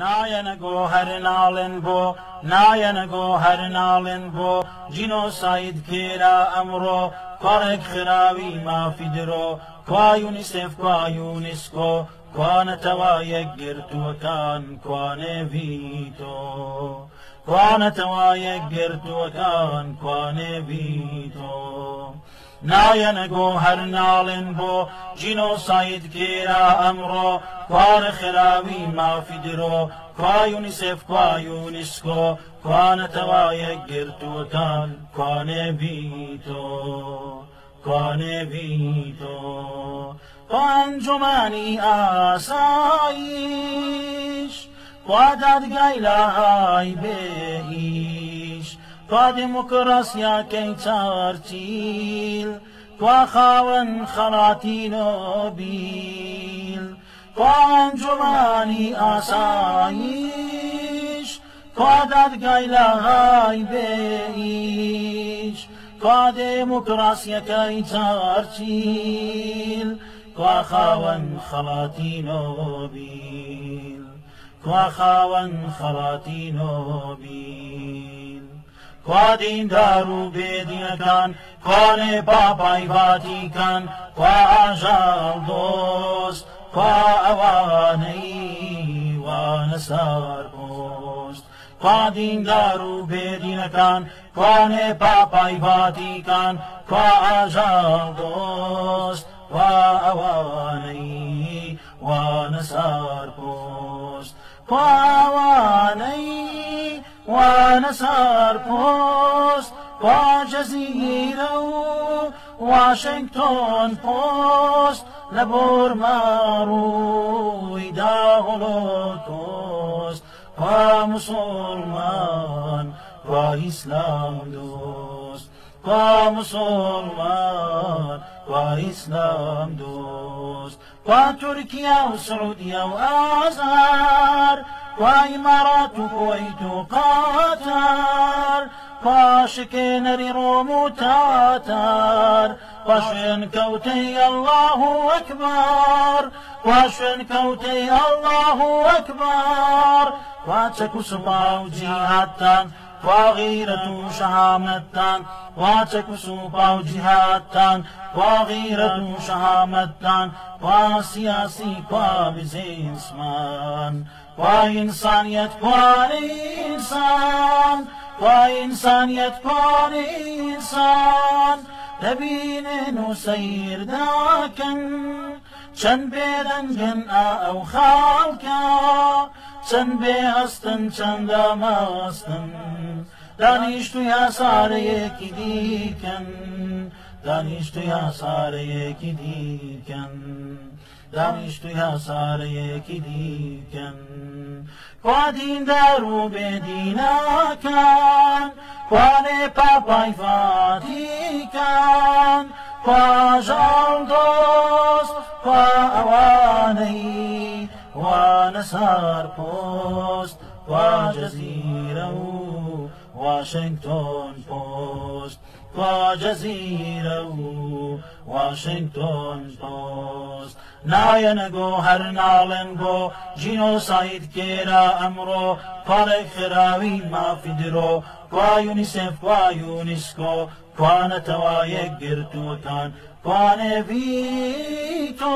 نایەنە گۆ هەر ناڵێن بۆ نایەنە گۆ هەر ناڵێن بۆ. جینۆ سعید کێرا ئەمڕۆ کوڕێک خراوی مافی درۆ. کوایونی سێف کوایونیسکۆ کوانەتەوایەک گرتووەکان کوانێوی تۆ کوانەتەوایەک گرتووەکان کوانێوی تۆ کوانێڤیتۆ نایەنەگۆ هەر ناڵێن بۆ جینۆساید گێرا ئەمڕۆ کوارە خراوی مافی درۆ کوایونیسێف کوایونیسکۆ کوانەتەوە یەک گرتووەکان کوانێڤیتۆ کوانێڤیتۆ پانجۆمانی ئاسایش خوادادگای لاهای بێهیش خوا دموکراسیاکەی چارچیل خوا خاوەن خەڵاتی نۆبیل خوانجومانی ئاساییش خوا دادگای لاهای بێئیش خوا دموکراسیەکەی چارچیل خوا خاوەن خەڵاتی نۆبیل خوا خاوەن خەڵاتی نۆبیل خوادیندار و بێدیەکان خوانێ پاپای ڤاتیکان خوا ئاژاڵ دۆست خوا ئەوانەی وانەسار بۆست. خوادیندار و بێدینەکان خوانێ پاپای ڤاتیکان خوا ئاژاڵ دۆست وا ئەوانەی وانەسار بۆست. خواوانەی وان پوست با جزیره و واشنگتن پست ما رویدا داغلو توست. و مسلمان با اسلام دوست. با مسلمان و اسلام دوست. با ترکیه و سعودیه و آزاد و قاتار پاشکێنەری ڕۆم و تاتار پاشوێن کەوتەی الله ئەکبار پاشوێن کەوتەی الله ئەکبار واچەک و سوپا و جیهاتان واغیرەت و شەهامەتتان واچەک و سوپا و جیهاتان واغیرەت و شەهامەتتان وا سیاسی kwa بزیسمان وا ئینسانیت کوانەی ئینسان وا ئینسانیت سن Sen ما هستن دانیش تو یا ساره یکی دیکن. دانیش تو یا ساره یکی دیکن. دانیش تو یا ساره یکی دیکن. کوا دین درو به دینکن کوا پاپای فاتیکن کوا جان وانە سار پۆست وا جەزیرە و واشنگتۆن پۆست وا جەزیرە و واشنگتۆن پۆست نایەنەگۆ هەر ناڵێن بۆ ژینۆساید کێرا ئەمڕۆ پاڵێک خراوی مافی درۆ kwa یونیسف kwa یونیسکۆ کوانەتەوە یەک گرتووەکان کوانێ ڤیتۆ